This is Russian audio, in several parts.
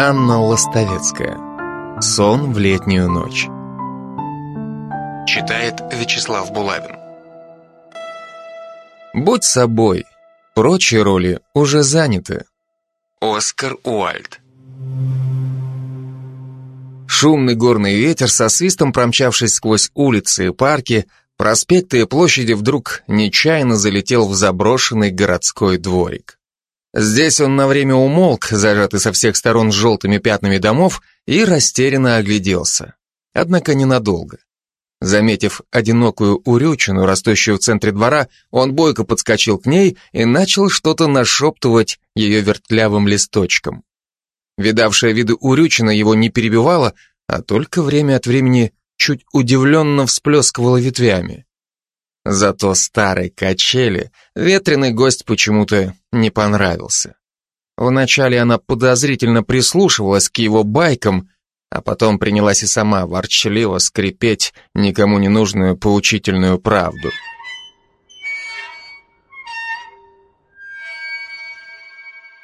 Анна Лостовецкая. Сон в летнюю ночь. Читает Вячеслав Булавин. Будь собой. Прочие роли уже заняты. Оскар Уальд. Шумный горный ветер со свистом промчавшись сквозь улицы и парки, проспекты и площади вдруг нечаянно залетел в заброшенный городской дворик. Здесь он на время умолк, зажатый со всех сторон желтыми пятнами домов, и растерянно огляделся. Однако ненадолго. Заметив одинокую урючину, растущую в центре двора, он бойко подскочил к ней и начал что-то нашептывать ее вертлявым листочком. Видавшая виды урючина его не перебивала, а только время от времени чуть удивленно всплескивала ветвями. Зато старой качели ветреный гость почему-то не понравился. Вначале она подозрительно прислушивалась к его байкам, а потом принялась и сама ворчливо скрипеть никому не нужную поучительную правду.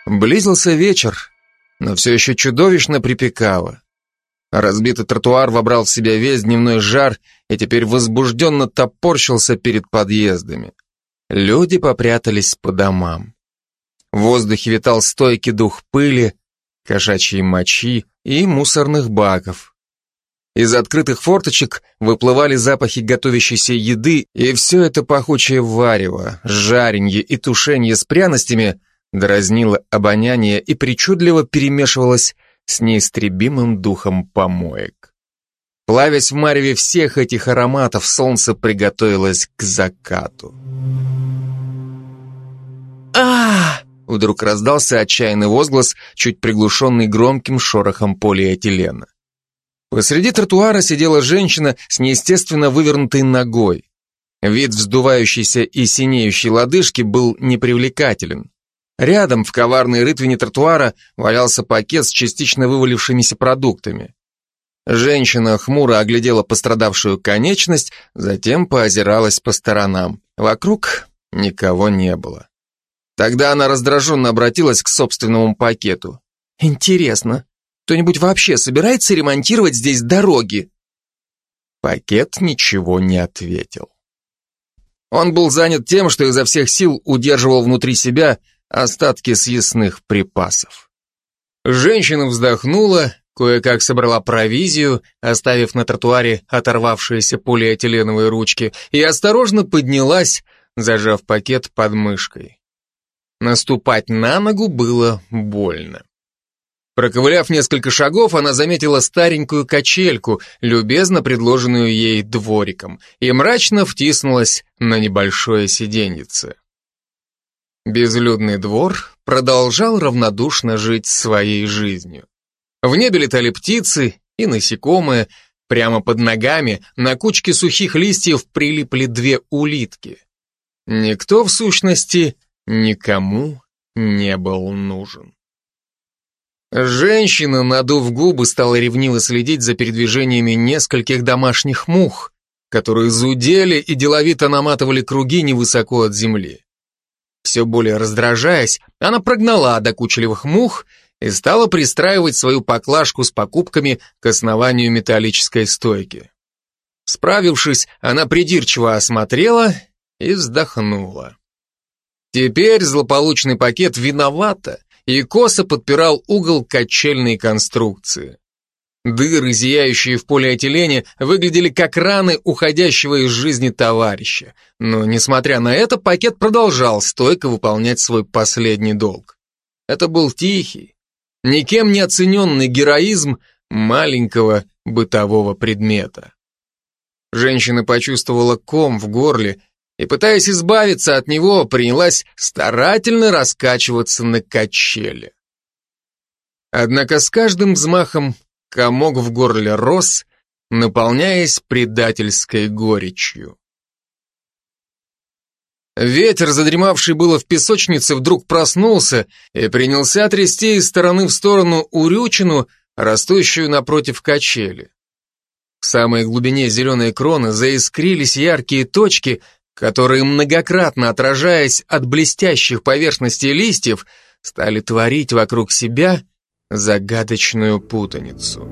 Близился вечер, но все еще чудовищно припекало. Разбитый тротуар вобрал в себя весь дневной жар и теперь возбужденно топорщился перед подъездами. Люди попрятались по домам. В воздухе витал стойкий дух пыли, кошачьей мочи и мусорных баков. Из открытых форточек выплывали запахи готовящейся еды, и все это пахучее варево, жаренье и тушенье с пряностями дразнило обоняние и причудливо перемешивалось с неистребимым духом помоек. Плавясь в мареве всех этих ароматов, солнце приготовилось к закату. а Вдруг раздался отчаянный возглас, чуть приглушенный громким шорохом полиэтилена. Посреди тротуара сидела женщина с неестественно вывернутой ногой. Вид вздувающейся и синеющей лодыжки был непривлекателен. Рядом, в коварной рытвине тротуара, валялся пакет с частично вывалившимися продуктами. Женщина хмуро оглядела пострадавшую конечность, затем поозиралась по сторонам. Вокруг никого не было. Тогда она раздраженно обратилась к собственному пакету. «Интересно, кто-нибудь вообще собирается ремонтировать здесь дороги?» Пакет ничего не ответил. Он был занят тем, что изо всех сил удерживал внутри себя остатки съестных припасов. Женщина вздохнула, кое-как собрала провизию, оставив на тротуаре оторвавшиеся полиэтиленовые ручки, и осторожно поднялась, зажав пакет под мышкой. Наступать на ногу было больно. Проковыляв несколько шагов, она заметила старенькую качельку, любезно предложенную ей двориком, и мрачно втиснулась на небольшое сиденьице. Безлюдный двор продолжал равнодушно жить своей жизнью. В небе летали птицы и насекомые, прямо под ногами на кучке сухих листьев прилипли две улитки. Никто, в сущности, никому не был нужен. Женщина, надув губы, стала ревниво следить за передвижениями нескольких домашних мух, которые зудели и деловито наматывали круги невысоко от земли. Все более раздражаясь, она прогнала докучливых мух и стала пристраивать свою поклажку с покупками к основанию металлической стойки. Справившись, она придирчиво осмотрела и вздохнула. Теперь злополучный пакет виновата и косо подпирал угол качельной конструкции. Дыры, зияющие в полиэтилене, выглядели как раны уходящего из жизни товарища. Но, несмотря на это, пакет продолжал стойко выполнять свой последний долг. Это был тихий, никем не оцененный героизм маленького бытового предмета. Женщина почувствовала ком в горле и, пытаясь избавиться от него, принялась старательно раскачиваться на качеле. Однако с каждым взмахом комок в горле рос, наполняясь предательской горечью. Ветер, задремавший было в песочнице, вдруг проснулся и принялся трясти из стороны в сторону урючину, растущую напротив качели. В самой глубине зеленой кроны заискрились яркие точки, которые, многократно отражаясь от блестящих поверхностей листьев, стали творить вокруг себя загадочную путаницу.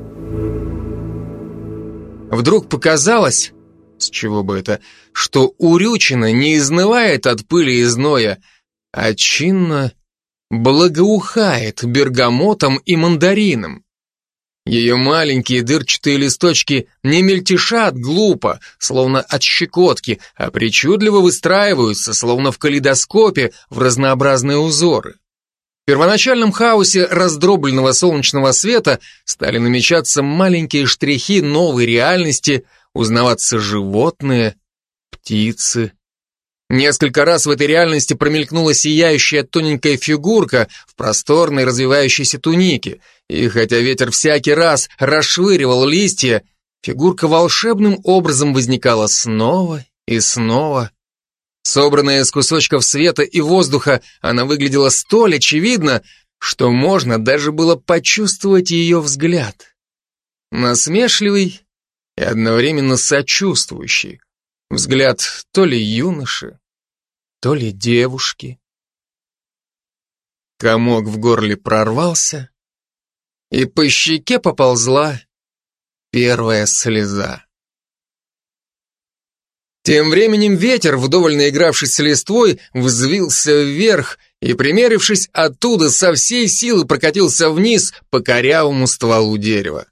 Вдруг показалось, с чего бы это, что Урючина не изнывает от пыли и зноя, а чинно благоухает бергамотом и мандарином. Ее маленькие дырчатые листочки не мельтешат глупо, словно от щекотки, а причудливо выстраиваются, словно в калейдоскопе, в разнообразные узоры. В первоначальном хаосе раздробленного солнечного света стали намечаться маленькие штрихи новой реальности, узнаваться животные, птицы, Несколько раз в этой реальности промелькнула сияющая тоненькая фигурка в просторной развивающейся тунике, и хотя ветер всякий раз расшвыривал листья, фигурка волшебным образом возникала снова и снова. Собранная из кусочков света и воздуха, она выглядела столь очевидно, что можно даже было почувствовать ее взгляд. Насмешливый и одновременно сочувствующий. Взгляд то ли юноши, то ли девушки. Комок в горле прорвался, и по щеке поползла первая слеза. Тем временем ветер, вдоволь наигравшись с листвой, взвился вверх и, примерившись оттуда, со всей силы прокатился вниз по корявому стволу дерева.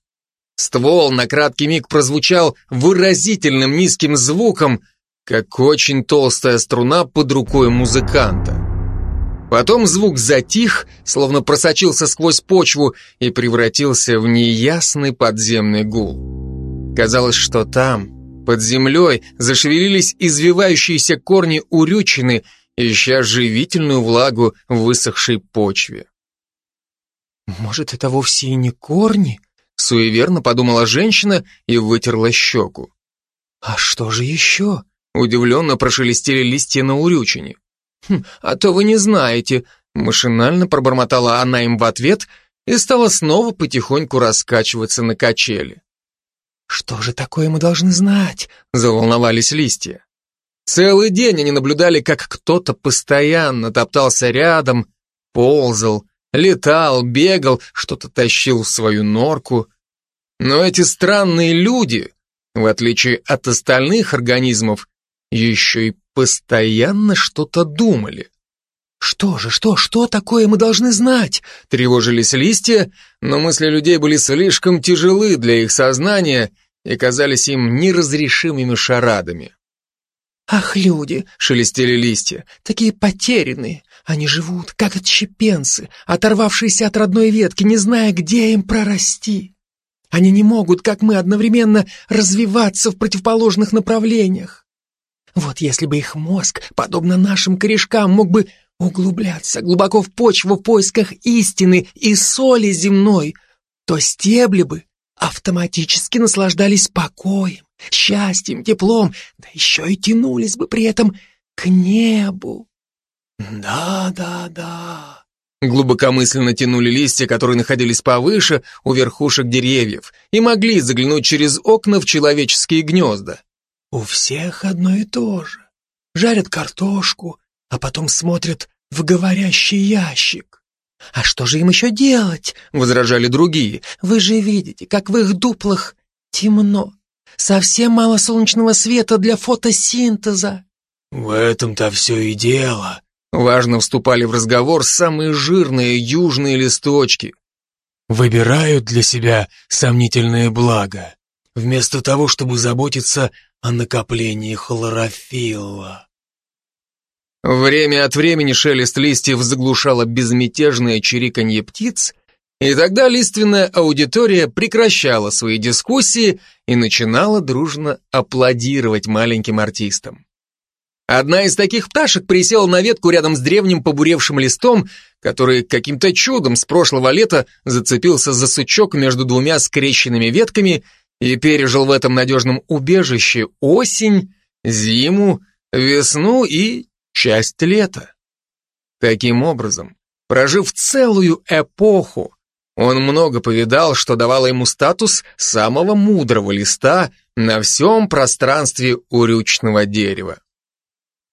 Ствол на краткий миг прозвучал выразительным низким звуком, как очень толстая струна под рукой музыканта. Потом звук затих, словно просочился сквозь почву и превратился в неясный подземный гул. Казалось, что там, под землей, зашевелились извивающиеся корни урючины, ища живительную влагу в высохшей почве. «Может, это вовсе и не корни?» — суеверно подумала женщина и вытерла щеку. «А что же еще?» Удивленно прошелестели листья на урючине. «Хм, а то вы не знаете», машинально пробормотала она им в ответ и стала снова потихоньку раскачиваться на качели. «Что же такое мы должны знать?» – заволновались листья. Целый день они наблюдали, как кто-то постоянно топтался рядом, ползал, летал, бегал, что-то тащил в свою норку. Но эти странные люди, в отличие от остальных организмов, еще и постоянно что-то думали. «Что же, что, что такое мы должны знать?» Тревожились листья, но мысли людей были слишком тяжелы для их сознания и казались им неразрешимыми шарадами. «Ах, люди!» — шелестели листья. «Такие потерянные! Они живут, как отщепенцы, оторвавшиеся от родной ветки, не зная, где им прорасти. Они не могут, как мы, одновременно развиваться в противоположных направлениях. Вот если бы их мозг, подобно нашим корешкам, мог бы углубляться глубоко в почву в поисках истины и соли земной, то стебли бы автоматически наслаждались покоем, счастьем, теплом, да еще и тянулись бы при этом к небу. Да, да, да. Глубокомысленно тянули листья, которые находились повыше, у верхушек деревьев, и могли заглянуть через окна в человеческие гнезда. У всех одно и то же. Жарят картошку, а потом смотрят в говорящий ящик. «А что же им еще делать?» — возражали другие. «Вы же видите, как в их дуплах темно. Совсем мало солнечного света для фотосинтеза». «В этом-то все и дело», — важно вступали в разговор самые жирные южные листочки. «Выбирают для себя сомнительные блага, вместо того, чтобы заботиться о накоплении хлорофилла. Время от времени шелест листьев заглушало безмятежное чириканье птиц, и тогда лиственная аудитория прекращала свои дискуссии и начинала дружно аплодировать маленьким артистам. Одна из таких пташек присела на ветку рядом с древним побуревшим листом, который каким-то чудом с прошлого лета зацепился за сучок между двумя скрещенными ветками и пережил в этом надежном убежище осень, зиму, весну и часть лета. Таким образом, прожив целую эпоху, он много повидал, что давало ему статус самого мудрого листа на всем пространстве урючного дерева.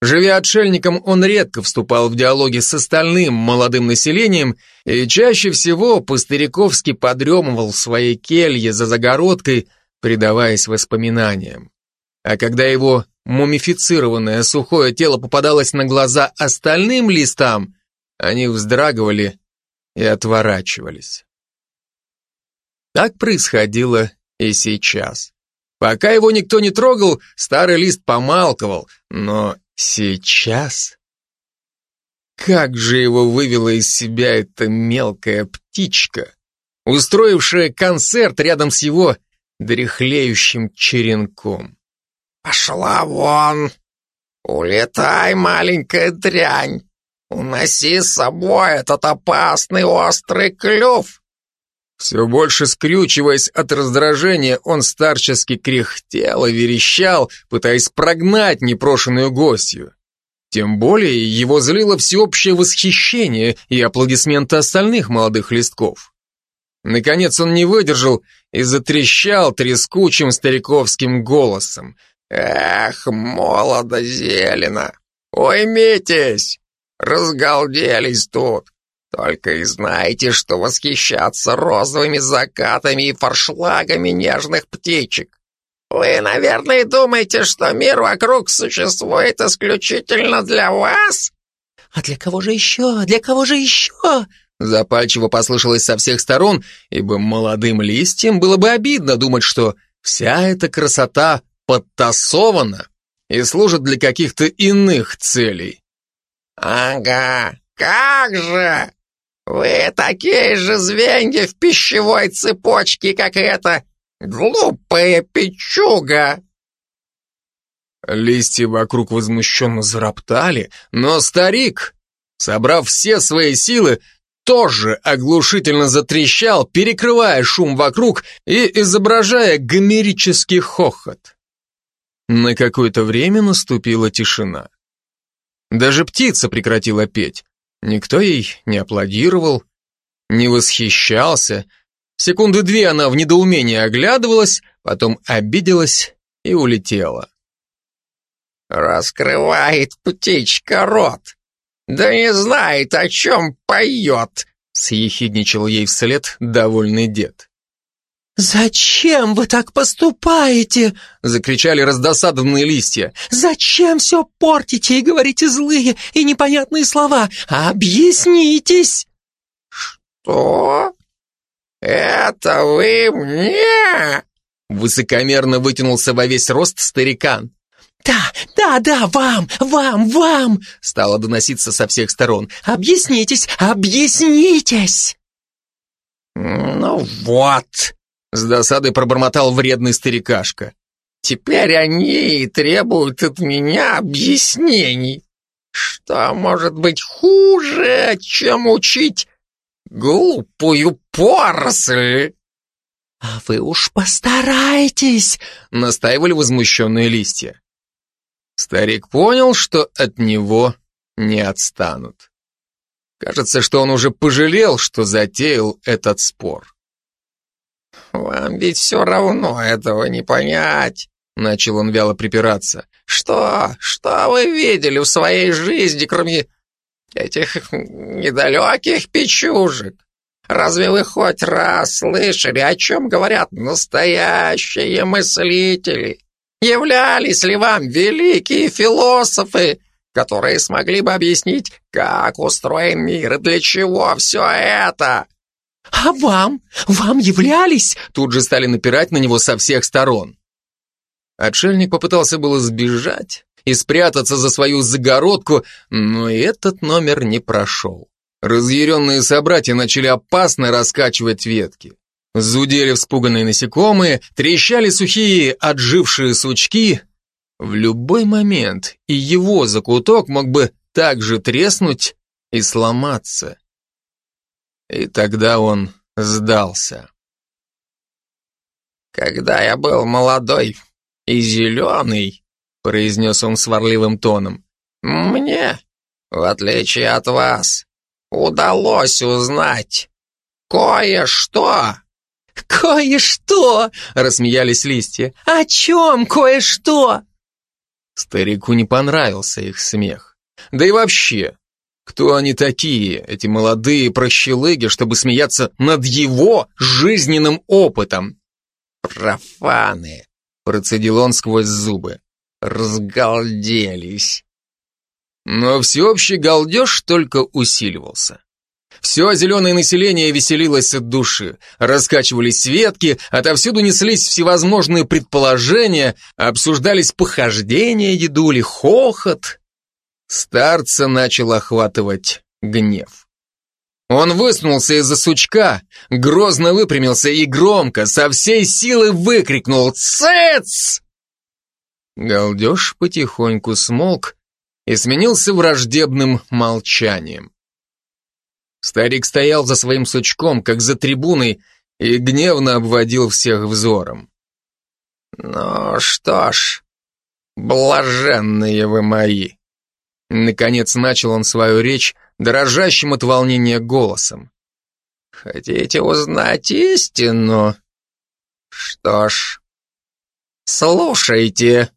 Живя отшельником, он редко вступал в диалоги с остальным молодым населением и чаще всего по-стариковски подремывал в своей келье за загородкой, предаваясь воспоминаниям. А когда его мумифицированное сухое тело попадалось на глаза остальным листам, они вздрагивали и отворачивались. Так происходило и сейчас. Пока его никто не трогал, старый лист помалковал, но сейчас... Как же его вывела из себя эта мелкая птичка, устроившая концерт рядом с его дряхлеющим черенком. «Пошла вон! Улетай, маленькая дрянь! Уноси с собой этот опасный острый клюв!» Все больше скрючиваясь от раздражения, он старчески кряхтел и верещал, пытаясь прогнать непрошенную гостью. Тем более его злило всеобщее восхищение и аплодисменты остальных молодых листков. Наконец он не выдержал и затрещал трескучим стариковским голосом. «Эх, молодо зелено! Уймитесь! Разгалделись тут! Только и знаете, что восхищаться розовыми закатами и форшлагами нежных птичек. Вы, наверное, думаете, что мир вокруг существует исключительно для вас? А для кого же еще? Для кого же еще? Запальчиво послышалось со всех сторон, ибо молодым листьям было бы обидно думать, что вся эта красота подтасована и служит для каких-то иных целей. «Ага, как же! Вы такие же звенья в пищевой цепочке, как эта глупая печуга!» Листья вокруг возмущенно зароптали, но старик, собрав все свои силы, тоже оглушительно затрещал, перекрывая шум вокруг и изображая гомерический хохот. На какое-то время наступила тишина. Даже птица прекратила петь, Никто ей не аплодировал, не восхищался. Секунды две она в недоумении оглядывалась, потом обиделась и улетела. «Раскрывает птичка рот, да не знает, о чем поет», съехидничал ей вслед довольный дед. «Зачем вы так поступаете?» — закричали раздосадованные листья. «Зачем все портите и говорите злые и непонятные слова? Объяснитесь!» «Что? Это вы мне?» Высокомерно вытянулся во весь рост старикан. «Да, да, да, вам, вам, вам!» Стало доноситься со всех сторон. «Объяснитесь, объяснитесь!» «Ну вот!» С досадой пробормотал вредный старикашка. Теперь они требуют от меня объяснений. Что может быть хуже, чем учить глупую поросль? А вы уж постарайтесь, настаивали возмущенные листья. Старик понял, что от него не отстанут. Кажется, что он уже пожалел, что затеял этот спор. «Вам ведь все равно этого не понять», — начал он вяло припираться. «Что? Что вы видели в своей жизни, кроме этих недалеких печужек? Разве вы хоть раз слышали, о чем говорят настоящие мыслители? Являлись ли вам великие философы, которые смогли бы объяснить, как устроен мир и для чего все это?» «А вам? Вам являлись?» Тут же стали напирать на него со всех сторон. Отшельник попытался было сбежать и спрятаться за свою загородку, но этот номер не прошел. Разъяренные собратья начали опасно раскачивать ветки. Зудели вспуганные насекомые, трещали сухие отжившие сучки. В любой момент и его закуток мог бы также треснуть и сломаться. И тогда он сдался. «Когда я был молодой и зеленый», — произнес он сварливым тоном, «мне, в отличие от вас, удалось узнать кое-что». «Кое-что!» — рассмеялись листья. «О чем кое-что?» Старику не понравился их смех. Да и вообще, кто они такие, эти молодые прощелыги, чтобы смеяться над его жизненным опытом? Профаны, процедил он сквозь зубы. Разгалделись. Но всеобщий галдеж только усиливался. Все зеленое население веселилось от души, раскачивались ветки, отовсюду неслись всевозможные предположения, обсуждались похождения дедули, хохот. Старца начал охватывать гнев. Он высунулся из-за сучка, грозно выпрямился и громко, со всей силы выкрикнул «Цец!». Галдеж потихоньку смолк и сменился враждебным молчанием. Старик стоял за своим сучком, как за трибуной, и гневно обводил всех взором. «Ну что ж, блаженные вы мои!» Наконец начал он свою речь дрожащим от волнения голосом. «Хотите узнать истину? Что ж, слушайте».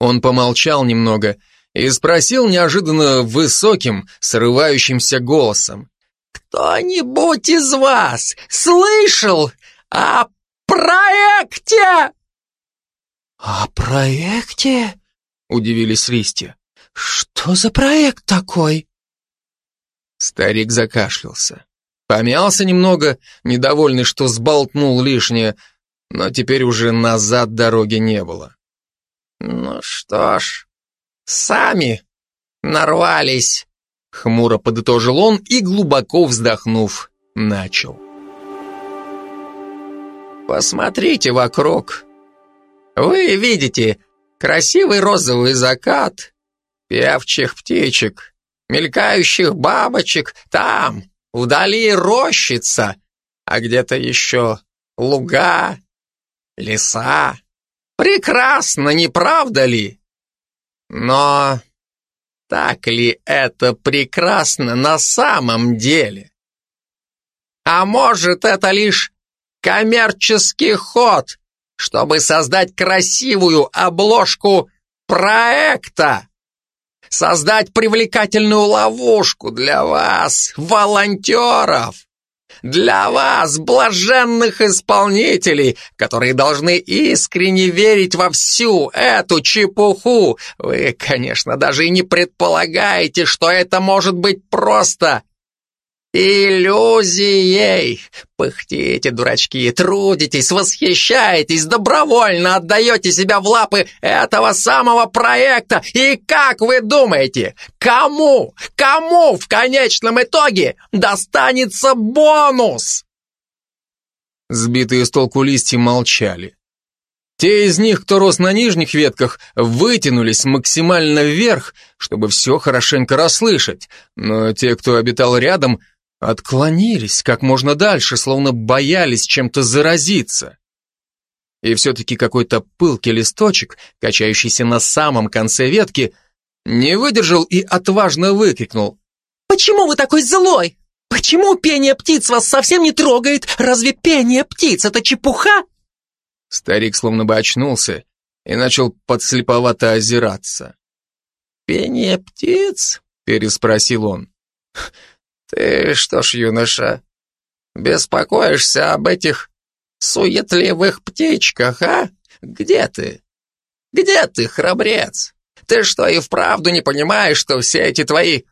Он помолчал немного и спросил неожиданно высоким, срывающимся голосом. «Кто-нибудь из вас слышал о проекте?» «О проекте?» — удивились листья. «Что за проект такой?» Старик закашлялся. Помялся немного, недовольный, что сболтнул лишнее, но теперь уже назад дороги не было. «Ну что ж, сами нарвались», — хмуро подытожил он и, глубоко вздохнув, начал. «Посмотрите вокруг. Вы видите красивый розовый закат, певчих птичек, мелькающих бабочек, там, вдали рощица, а где-то еще луга, леса. Прекрасно, не правда ли? Но так ли это прекрасно на самом деле? А может, это лишь коммерческий ход, чтобы создать красивую обложку проекта? Создать привлекательную ловушку для вас, волонтеров, для вас, блаженных исполнителей, которые должны искренне верить во всю эту чепуху. Вы, конечно, даже и не предполагаете, что это может быть просто иллюзией. Пыхтите, дурачки, трудитесь, восхищаетесь, добровольно отдаете себя в лапы этого самого проекта. И как вы думаете, кому, кому в конечном итоге достанется бонус? Сбитые с толку листья молчали. Те из них, кто рос на нижних ветках, вытянулись максимально вверх, чтобы все хорошенько расслышать, но те, кто обитал рядом, Отклонились как можно дальше, словно боялись чем-то заразиться. И все-таки какой-то пылкий листочек, качающийся на самом конце ветки, не выдержал и отважно выкрикнул. «Почему вы такой злой? Почему пение птиц вас совсем не трогает? Разве пение птиц — это чепуха?» Старик словно бы очнулся и начал подслеповато озираться. «Пение птиц?» — переспросил он. «Ты что ж, юноша, беспокоишься об этих суетливых птичках, а? Где ты? Где ты, храбрец? Ты что, и вправду не понимаешь, что все эти твои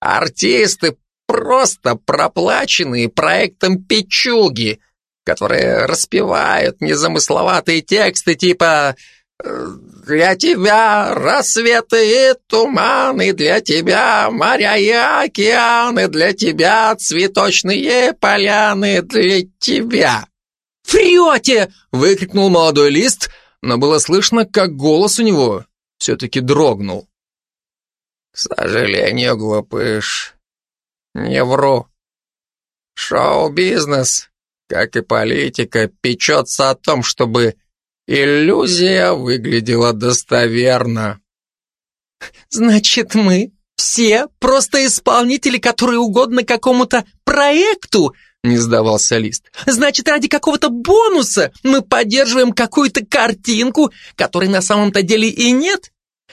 артисты просто проплаченные проектом печуги, которые распевают незамысловатые тексты типа для тебя рассветы и туманы, для тебя моря и океаны, для тебя цветочные поляны, для тебя. «Врете!» — выкрикнул молодой лист, но было слышно, как голос у него все-таки дрогнул. «К сожалению, глупыш, не вру. Шоу-бизнес, как и политика, печется о том, чтобы Иллюзия выглядела достоверно. «Значит, мы все просто исполнители, которые угодно какому-то проекту?» не сдавался Лист. Значит, ради какого-то бонуса мы поддерживаем какую-то картинку, которой на самом-то деле и нет?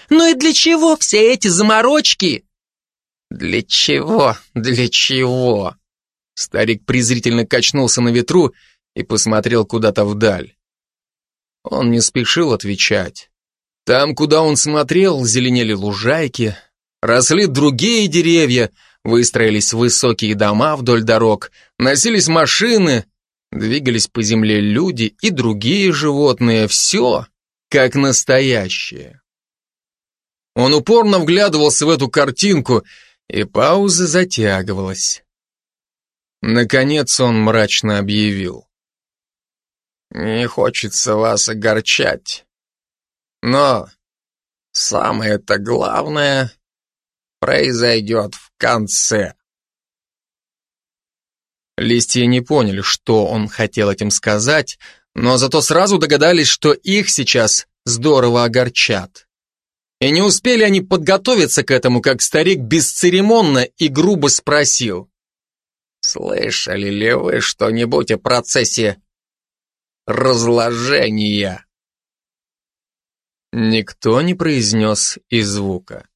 Ну и для чего все эти заморочки? Для чего? Для чего? Старик презрительно качнулся на ветру и посмотрел куда-то вдаль. Он не спешил отвечать. Там, куда он смотрел, зеленели лужайки, росли другие деревья, выстроились высокие дома вдоль дорог, носились машины, двигались по земле люди и другие животные, все как настоящее. Он упорно вглядывался в эту картинку, и пауза затягивалась. Наконец он мрачно объявил. «Не хочется вас огорчать, но самое-то главное произойдет в конце». Листья не поняли, что он хотел этим сказать, но зато сразу догадались, что их сейчас здорово огорчат. И не успели они подготовиться к этому, как старик бесцеремонно и грубо спросил. «Слышали ли вы что-нибудь о процессе разложения?» Никто не произнес и звука.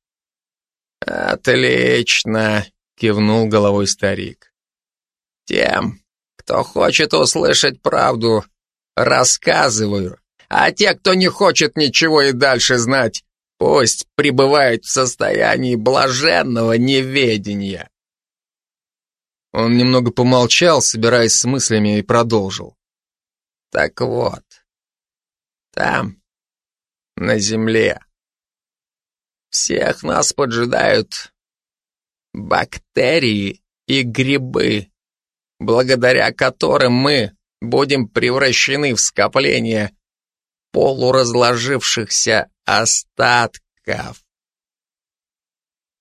«Отлично!» — кивнул головой старик. «Тем, кто хочет услышать правду, рассказываю, а те, кто не хочет ничего и дальше знать, Пусть пребывает в состоянии блаженного неведения. Он немного помолчал, собираясь с мыслями, и продолжил. Так вот, там, на земле, всех нас поджидают бактерии и грибы, благодаря которым мы будем превращены в скопление полуразложившихся остатков.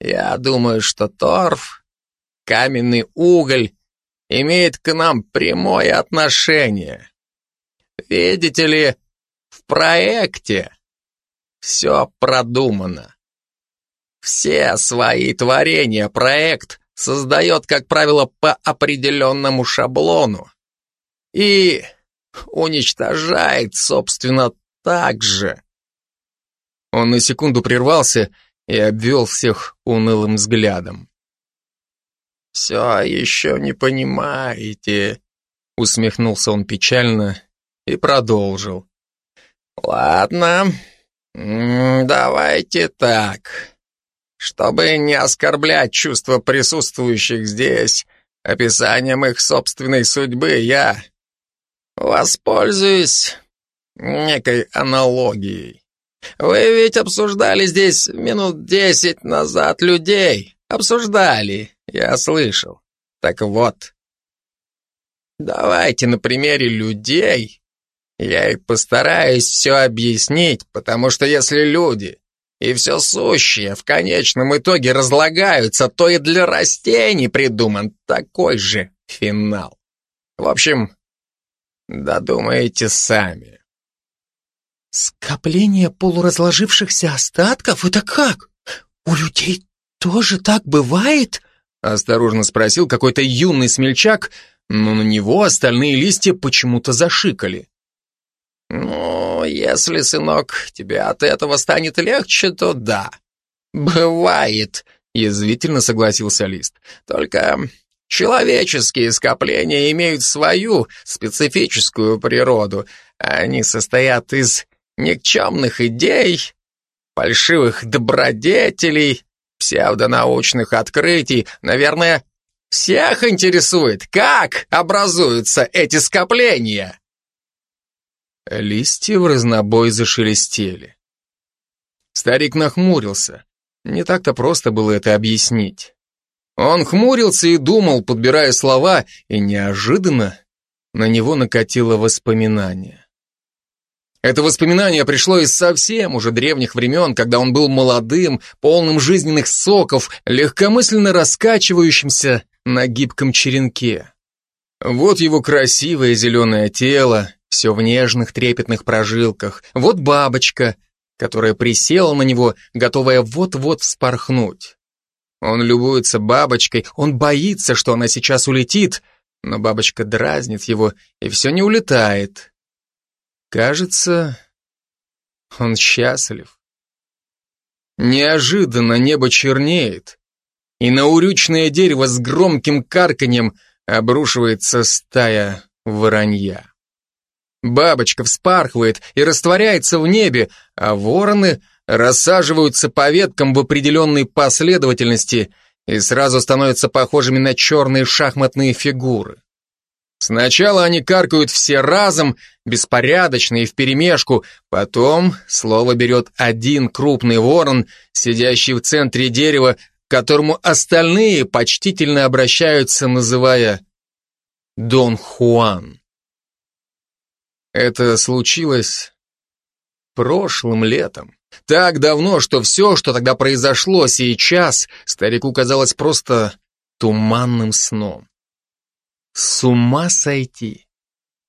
Я думаю, что торф, каменный уголь имеет к нам прямое отношение. Видите ли, в проекте все продумано. Все свои творения проект создает, как правило, по определенному шаблону и уничтожает, собственно, так же. Он на секунду прервался и обвел всех унылым взглядом. «Все еще не понимаете», — усмехнулся он печально и продолжил. «Ладно, давайте так. Чтобы не оскорблять чувства присутствующих здесь описанием их собственной судьбы, я воспользуюсь некой аналогией. Вы ведь обсуждали здесь минут десять назад людей. Обсуждали, я слышал. Так вот, давайте на примере людей я и постараюсь все объяснить, потому что если люди и все сущее в конечном итоге разлагаются, то и для растений придуман такой же финал. В общем, додумайте сами. «Скопление полуразложившихся остатков? Это как? У людей тоже так бывает?» Осторожно спросил какой-то юный смельчак, но на него остальные листья почему-то зашикали. «Ну, если, сынок, тебе от этого станет легче, то да. Бывает», — язвительно согласился Лист. «Только человеческие скопления имеют свою специфическую природу. Они состоят из никчемных идей, фальшивых добродетелей, псевдонаучных открытий, наверное, всех интересует, как образуются эти скопления. Листья в разнобой зашелестели. Старик нахмурился. Не так-то просто было это объяснить. Он хмурился и думал, подбирая слова, и неожиданно на него накатило воспоминание. Это воспоминание пришло из совсем уже древних времен, когда он был молодым, полным жизненных соков, легкомысленно раскачивающимся на гибком черенке. Вот его красивое зеленое тело, все в нежных трепетных прожилках. Вот бабочка, которая присела на него, готовая вот-вот вспорхнуть. Он любуется бабочкой, он боится, что она сейчас улетит, но бабочка дразнит его, и все не улетает. Кажется, он счастлив. Неожиданно небо чернеет, и на урючное дерево с громким карканьем обрушивается стая воронья. Бабочка вспархивает и растворяется в небе, а вороны рассаживаются по веткам в определенной последовательности и сразу становятся похожими на черные шахматные фигуры. Сначала они каркают все разом, беспорядочно и вперемешку, потом слово берет один крупный ворон, сидящий в центре дерева, к которому остальные почтительно обращаются, называя Дон Хуан. Это случилось прошлым летом. Так давно, что все, что тогда произошло сейчас, старику казалось просто туманным сном. С ума сойти.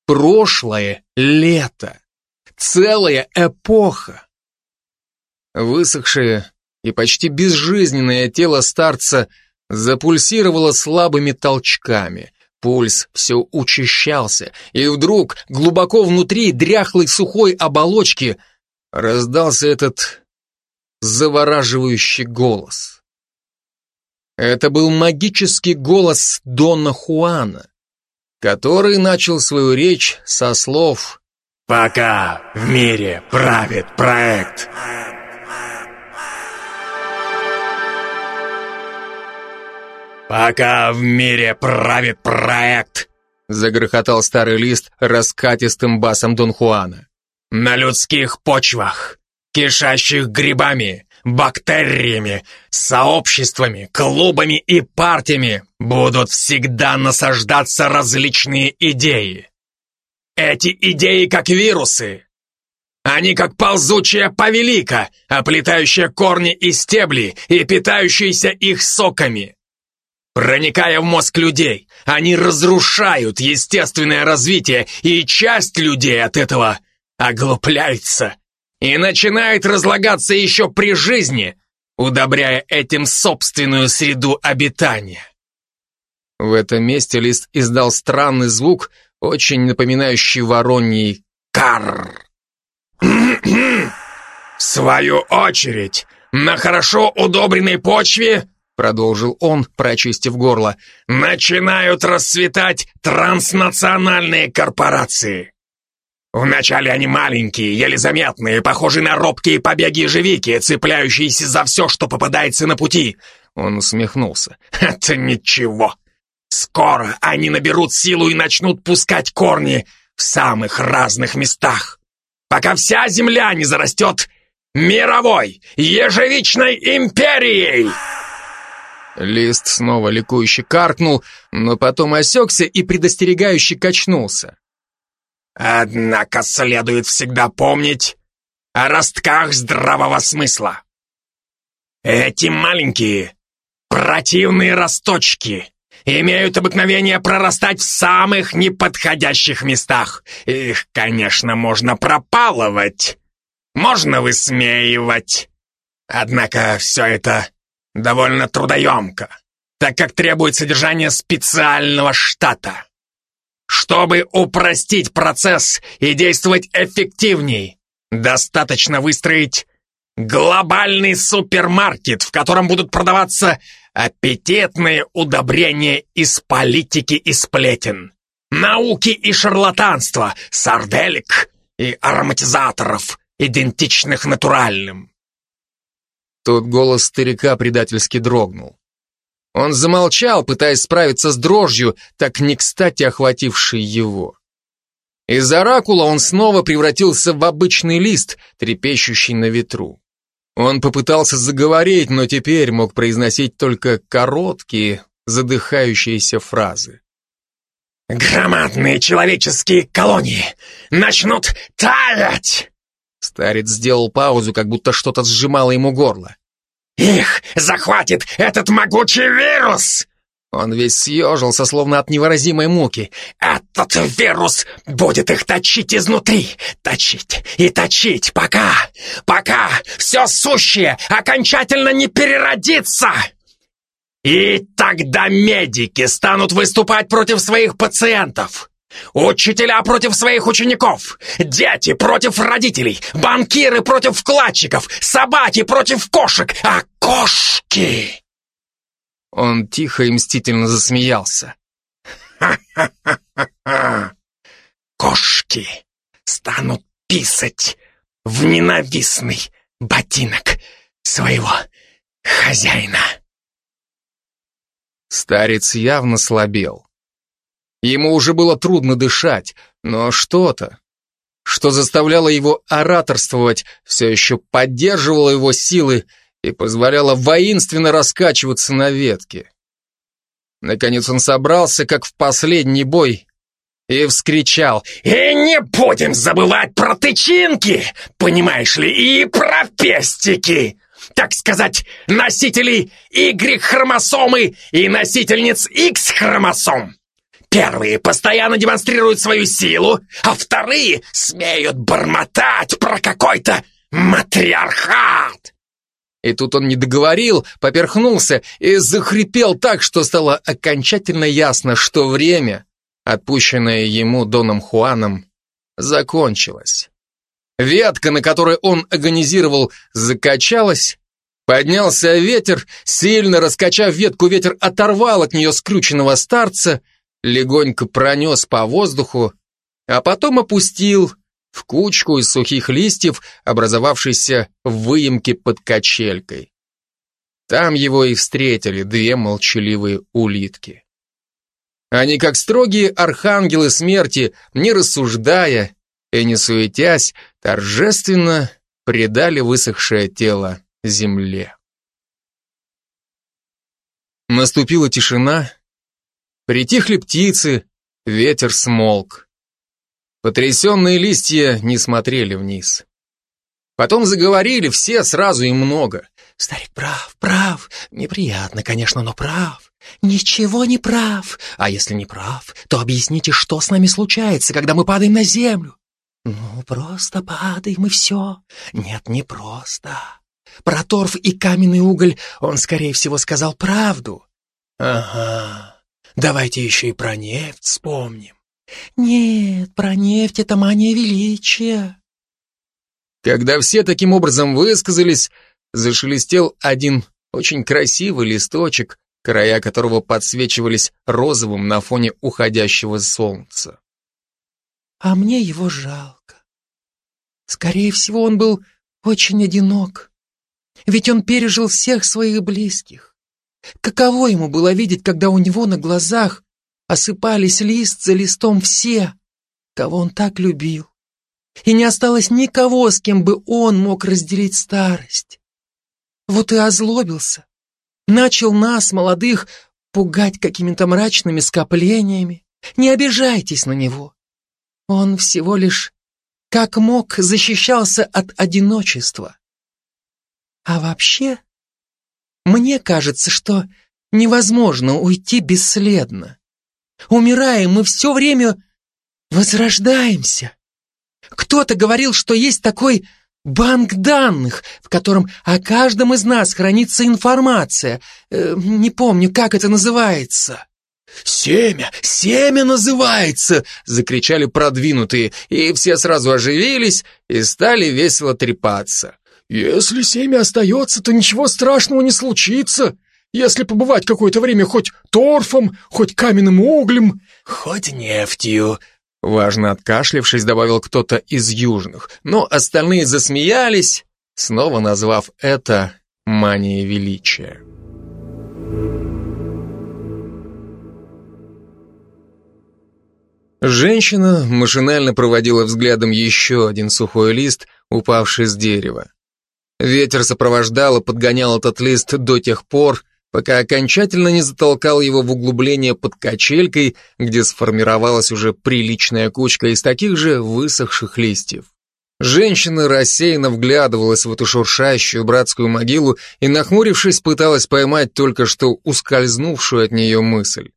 Прошлое лето. Целая эпоха. Высохшее и почти безжизненное тело старца запульсировало слабыми толчками. Пульс все учащался, и вдруг глубоко внутри дряхлой сухой оболочки раздался этот завораживающий голос. Это был магический голос Дона Хуана, который начал свою речь со слов «Пока в мире правит проект». «Пока в мире правит проект!» Загрохотал старый лист раскатистым басом Дон Хуана. «На людских почвах, кишащих грибами, бактериями, сообществами, клубами и партиями будут всегда насаждаться различные идеи. Эти идеи как вирусы. Они как ползучая повелика, оплетающая корни и стебли и питающиеся их соками. Проникая в мозг людей, они разрушают естественное развитие, и часть людей от этого оглупляется и начинает разлагаться еще при жизни, удобряя этим собственную среду обитания. В этом месте лист издал странный звук, очень напоминающий вороний «карр». В свою очередь, на хорошо удобренной почве продолжил он, прочистив горло, начинают расцветать транснациональные корпорации. Вначале они маленькие, еле заметные, похожие на робкие побеги ежевики, цепляющиеся за все, что попадается на пути. Он усмехнулся. Это ничего. Скоро они наберут силу и начнут пускать корни в самых разных местах, пока вся земля не зарастет мировой ежевичной империей. Лист снова ликующе каркнул, но потом осекся и предостерегающе качнулся. Однако следует всегда помнить о ростках здравого смысла. Эти маленькие, противные росточки имеют обыкновение прорастать в самых неподходящих местах. Их, конечно, можно пропалывать, можно высмеивать. Однако все это довольно трудоемко, так как требует содержания специального штата. Чтобы упростить процесс и действовать эффективней, достаточно выстроить глобальный супермаркет, в котором будут продаваться аппетитные удобрения из политики и сплетен, науки и шарлатанства, сарделек и ароматизаторов, идентичных натуральным. Тут голос старика предательски дрогнул. Он замолчал, пытаясь справиться с дрожью, так не кстати охватившей его. Из оракула он снова превратился в обычный лист, трепещущий на ветру. Он попытался заговорить, но теперь мог произносить только короткие, задыхающиеся фразы. «Громадные человеческие колонии начнут таять!» Старец сделал паузу, как будто что-то сжимало ему горло. «Их захватит этот могучий вирус!» Он весь съежился, словно от невыразимой муки. «Этот вирус будет их точить изнутри! Точить и точить, пока, пока все сущее окончательно не переродится!» И тогда медики станут выступать против своих пациентов. Учителя против своих учеников, дети против родителей, банкиры против вкладчиков, собаки против кошек, а кошки... Он тихо и мстительно засмеялся. Ха-ха-ха-ха! Кошки станут писать в ненавистный ботинок своего хозяина. Старец явно слабел. Ему уже было трудно дышать, но что-то, что заставляло его ораторствовать, все еще поддерживало его силы и позволяло воинственно раскачиваться на ветке. Наконец он собрался, как в последний бой, и вскричал «И не будем забывать про тычинки, понимаешь ли, и про пестики!» так сказать, носителей Y-хромосомы и носительниц X-хромосом. Первые постоянно демонстрируют свою силу, а вторые смеют бормотать про какой-то матриархат. И тут он не договорил, поперхнулся и захрипел так, что стало окончательно ясно, что время, отпущенное ему Доном Хуаном, закончилось. Ветка, на которой он агонизировал, закачалась, поднялся ветер, сильно раскачав ветку, ветер оторвал от нее скрюченного старца, легонько пронес по воздуху, а потом опустил в кучку из сухих листьев, образовавшейся в выемке под качелькой. Там его и встретили две молчаливые улитки. Они, как строгие архангелы смерти, не рассуждая и не суетясь, торжественно предали высохшее тело земле. Наступила тишина, притихли птицы, ветер смолк. Потрясенные листья не смотрели вниз. Потом заговорили все сразу и много. Старик прав, прав. Неприятно, конечно, но прав. Ничего не прав. А если не прав, то объясните, что с нами случается, когда мы падаем на землю. Ну, просто падаем и все. Нет, не просто. Про торф и каменный уголь он, скорее всего, сказал правду. Ага. Давайте еще и про нефть вспомним. Нет, про нефть — это мания величия. Когда все таким образом высказались, зашелестел один очень красивый листочек, края которого подсвечивались розовым на фоне уходящего солнца. А мне его жалко. Скорее всего, он был очень одинок. Ведь он пережил всех своих близких. Каково ему было видеть, когда у него на глазах осыпались лист за листом все, кого он так любил. И не осталось никого, с кем бы он мог разделить старость. Вот и озлобился. Начал нас, молодых, пугать какими-то мрачными скоплениями. Не обижайтесь на него. Он всего лишь, как мог, защищался от одиночества. А вообще, мне кажется, что невозможно уйти бесследно. Умираем, мы все время возрождаемся. Кто-то говорил, что есть такой банк данных, в котором о каждом из нас хранится информация. Э, не помню, как это называется. «Семя! Семя называется!» — закричали продвинутые, и все сразу оживились и стали весело трепаться. «Если семя остается, то ничего страшного не случится. Если побывать какое-то время хоть торфом, хоть каменным углем, хоть нефтью», Важно откашлившись, добавил кто-то из южных, но остальные засмеялись, снова назвав это манией величия. Женщина машинально проводила взглядом еще один сухой лист, упавший с дерева. Ветер сопровождал и подгонял этот лист до тех пор, пока окончательно не затолкал его в углубление под качелькой, где сформировалась уже приличная кучка из таких же высохших листьев. Женщина рассеянно вглядывалась в эту шуршащую братскую могилу и, нахмурившись, пыталась поймать только что ускользнувшую от нее мысль.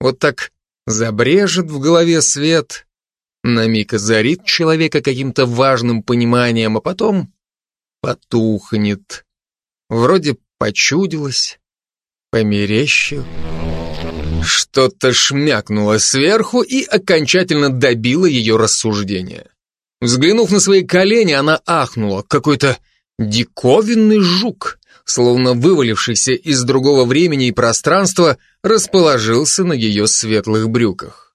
Вот так Забрежет в голове свет, на миг озарит человека каким-то важным пониманием, а потом потухнет. Вроде почудилось, Померещил. Что-то шмякнуло сверху и окончательно добило ее рассуждения. Взглянув на свои колени, она ахнула. Какой-то диковинный жук, словно вывалившийся из другого времени и пространства, расположился на ее светлых брюках.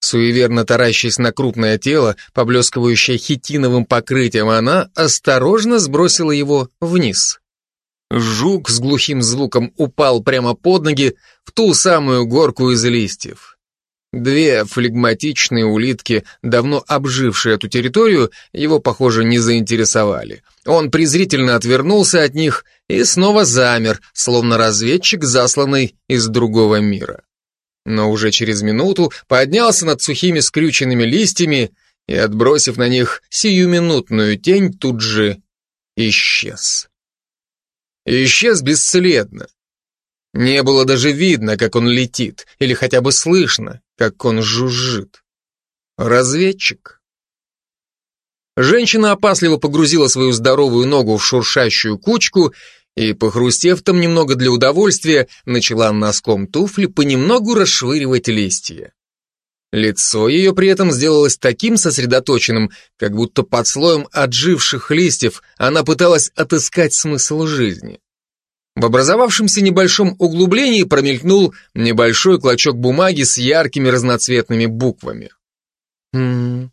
Суеверно таращаясь на крупное тело, поблескивающее хитиновым покрытием, она осторожно сбросила его вниз. Жук с глухим звуком упал прямо под ноги в ту самую горку из листьев. Две флегматичные улитки, давно обжившие эту территорию, его, похоже, не заинтересовали. Он презрительно отвернулся от них и снова замер, словно разведчик, засланный из другого мира. Но уже через минуту поднялся над сухими скрюченными листьями и, отбросив на них сиюминутную тень, тут же исчез. Исчез бесследно. Не было даже видно, как он летит, или хотя бы слышно, как он жужжит. Разведчик. Женщина опасливо погрузила свою здоровую ногу в шуршащую кучку и, похрустев там немного для удовольствия, начала носком туфли понемногу расшвыривать листья. Лицо ее при этом сделалось таким сосредоточенным, как будто под слоем отживших листьев она пыталась отыскать смысл жизни. В образовавшемся небольшом углублении промелькнул небольшой клочок бумаги с яркими разноцветными буквами. «Хм,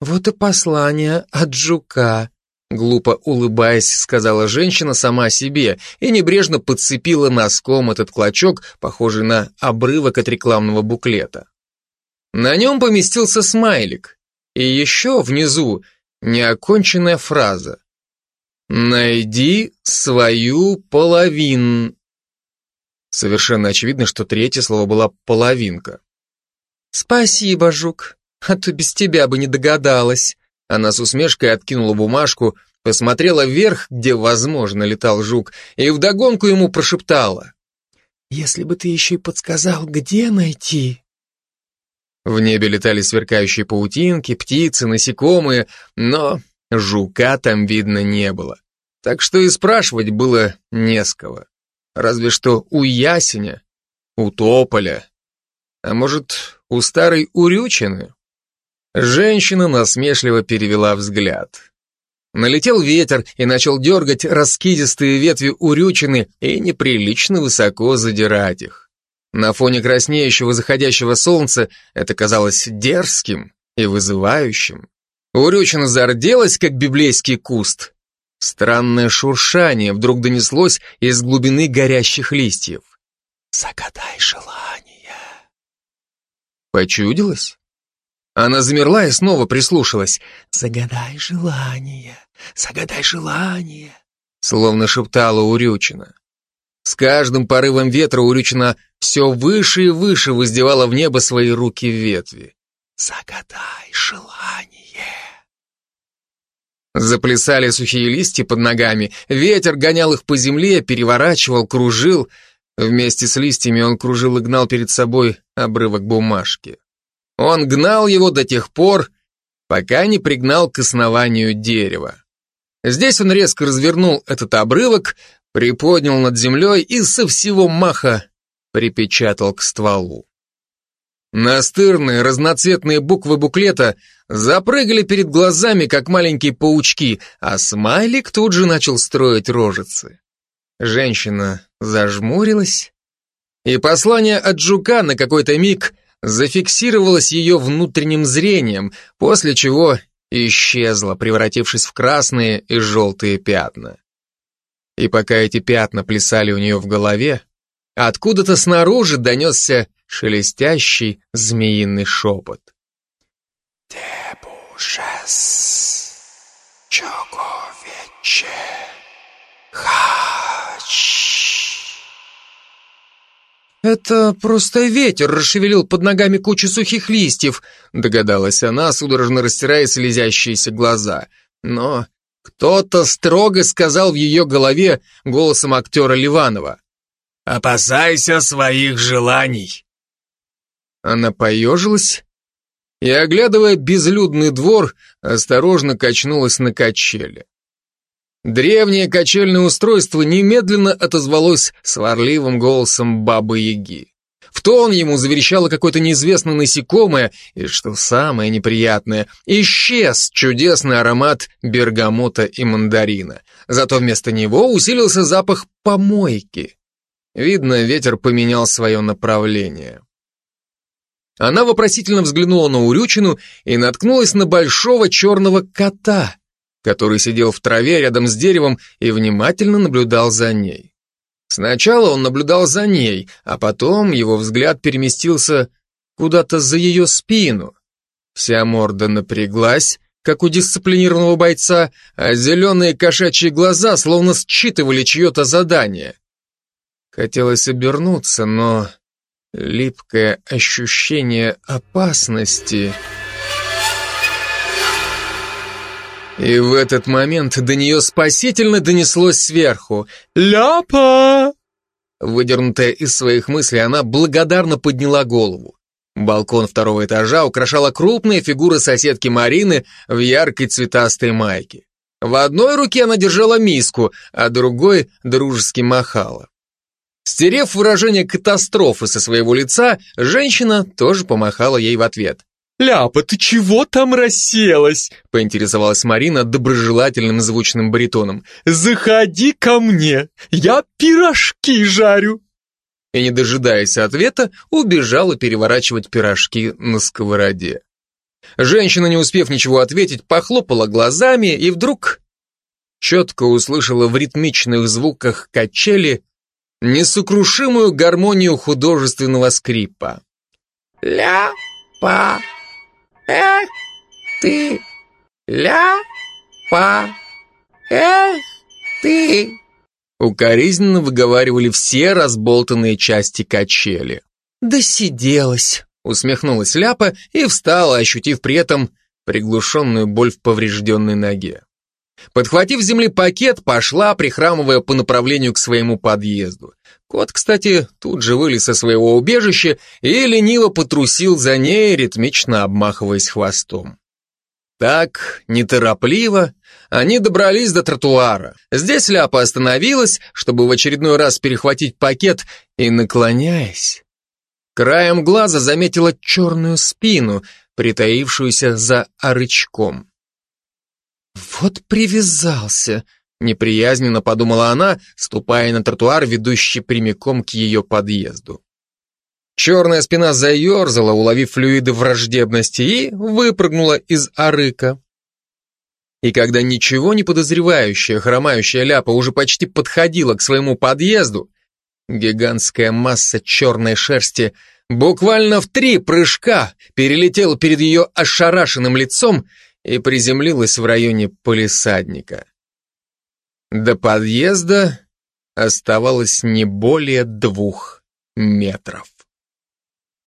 вот и послание от жука», глупо улыбаясь, сказала женщина сама себе и небрежно подцепила носком этот клочок, похожий на обрывок от рекламного буклета. На нем поместился смайлик, и еще внизу неоконченная фраза. «Найди свою половину». Совершенно очевидно, что третье слово было «половинка». «Спасибо, Жук, а то без тебя бы не догадалась». Она с усмешкой откинула бумажку, посмотрела вверх, где, возможно, летал жук, и вдогонку ему прошептала. «Если бы ты еще и подсказал, где найти...» В небе летали сверкающие паутинки, птицы, насекомые, но жука там видно не было. Так что и спрашивать было не с кого. Разве что у ясеня, у тополя, а может, у старой урючины. Женщина насмешливо перевела взгляд. Налетел ветер и начал дергать раскидистые ветви урючины и неприлично высоко задирать их. На фоне краснеющего заходящего солнца это казалось дерзким и вызывающим. Урючина зарделась, как библейский куст. Странное шуршание вдруг донеслось из глубины горящих листьев. «Загадай желание». Почудилась? Она замерла и снова прислушалась. «Загадай желание, загадай желание», словно шептала Урючина. С каждым порывом ветра Урючина все выше и выше воздевала в небо свои руки в ветви. «Загадай желание!» Заплясали сухие листья под ногами, ветер гонял их по земле, переворачивал, кружил. Вместе с листьями он кружил и гнал перед собой обрывок бумажки. Он гнал его до тех пор, пока не пригнал к основанию дерева. Здесь он резко развернул этот обрывок, приподнял над землей и со всего маха припечатал к стволу. Настырные разноцветные буквы буклета запрыгали перед глазами, как маленькие паучки, а смайлик тут же начал строить рожицы. Женщина зажмурилась, и послание от жука на какой-то миг зафиксировалось ее внутренним зрением, после чего исчезло, превратившись в красные и желтые пятна. И пока эти пятна плясали у нее в голове, откуда-то снаружи донесся шелестящий змеиный шепот. «Дебушес, чоговече, хач». «Это просто ветер расшевелил под ногами кучу сухих листьев», догадалась она, судорожно растирая слезящиеся глаза. Но кто-то строго сказал в ее голове голосом актера Ливанова. «Опасайся своих желаний». Она поежилась и, оглядывая безлюдный двор, осторожно качнулась на качели. Древнее качельное устройство немедленно отозвалось сварливым голосом бабы-яги. В тон ему заверещало какое-то неизвестное насекомое, и, что самое неприятное, исчез чудесный аромат бергамота и мандарина. Зато вместо него усилился запах помойки. Видно, ветер поменял свое направление. Она вопросительно взглянула на Урючину и наткнулась на большого черного кота, который сидел в траве рядом с деревом и внимательно наблюдал за ней. Сначала он наблюдал за ней, а потом его взгляд переместился куда-то за ее спину. Вся морда напряглась, как у дисциплинированного бойца, а зеленые кошачьи глаза словно считывали чье-то задание. Хотелось обернуться, но липкое ощущение опасности... И в этот момент до нее спасительно донеслось сверху «Ляпа!». Выдернутая из своих мыслей, она благодарно подняла голову. Балкон второго этажа украшала крупная фигура соседки Марины в яркой цветастой майке. В одной руке она держала миску, а другой дружески махала. Стерев выражение катастрофы со своего лица, женщина тоже помахала ей в ответ. «Ляпа, ты чего там расселась?» — поинтересовалась Марина доброжелательным звучным баритоном. «Заходи ко мне, я пирожки жарю!» И, не дожидаясь ответа, убежала переворачивать пирожки на сковороде. Женщина, не успев ничего ответить, похлопала глазами и вдруг четко услышала в ритмичных звуках качели несокрушимую гармонию художественного скрипа. «Ля-па!» Ты, ля-па, эх ты. Укоризненно выговаривали все разболтанные части качели. «Досиделась», — усмехнулась Ляпа и встала, ощутив при этом приглушенную боль в поврежденной ноге. Подхватив земли пакет, пошла, прихрамывая по направлению к своему подъезду. Кот, кстати, тут же вылез со своего убежища и лениво потрусил за ней, ритмично обмахиваясь хвостом. Так, неторопливо, они добрались до тротуара. Здесь Ляпа остановилась, чтобы в очередной раз перехватить пакет, и, наклоняясь, краем глаза заметила черную спину, притаившуюся за арычком. «Вот привязался», Неприязненно подумала она, ступая на тротуар, ведущий прямиком к ее подъезду. Черная спина заерзала, уловив флюиды враждебности, и выпрыгнула из арыка. И когда ничего не подозревающая, хромающая ляпа уже почти подходила к своему подъезду, гигантская масса черной шерсти буквально в три прыжка перелетела перед ее ошарашенным лицом и приземлилась в районе полисадника. До подъезда оставалось не более двух метров.